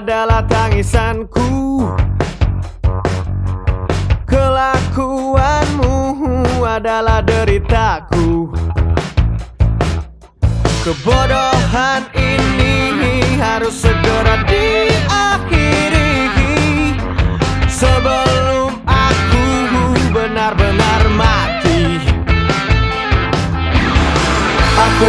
adalah tangisanku. Kelakuanmu adalah deritaku. Kebodohan ini harus segera diakhiri. Sebelum aku benar-benar mati. Aku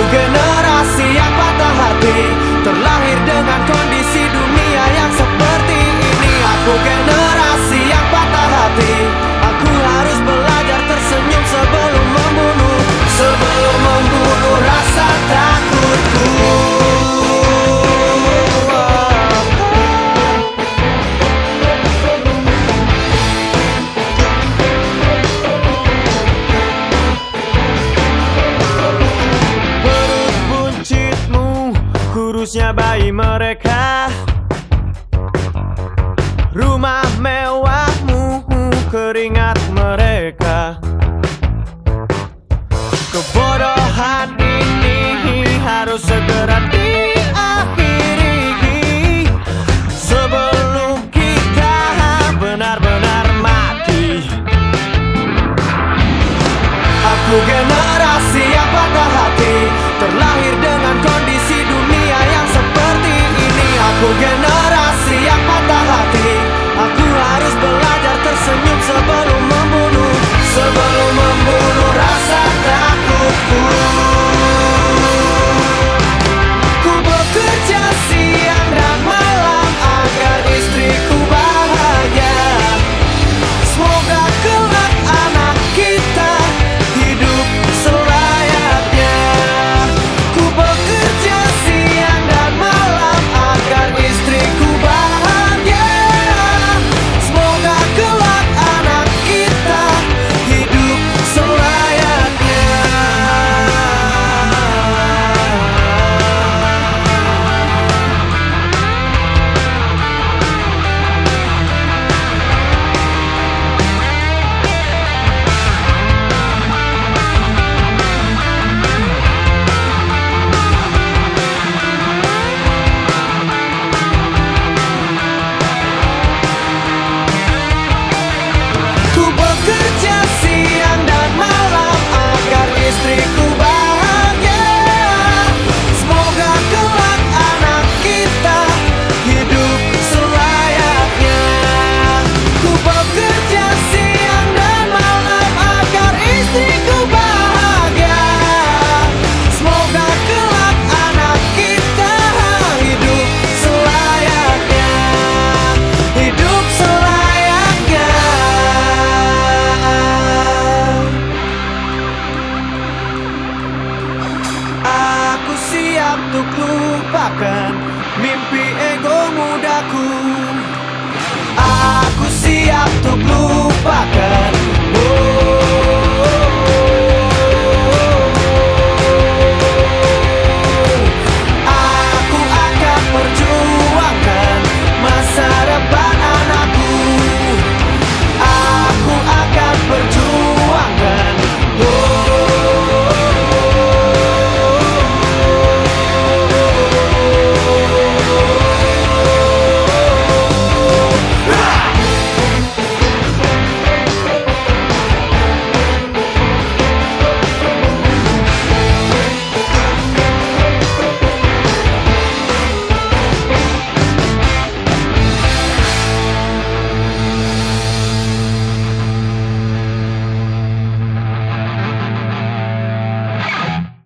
Bagusnya bayi mereka. Rumah mewahmu Keringat mereka. Kebodohan ini Harus segera diakhiri. Sebelum kita benar-benar mati. Aku genit forget. mimpi ego mudaku. Aku siap untuk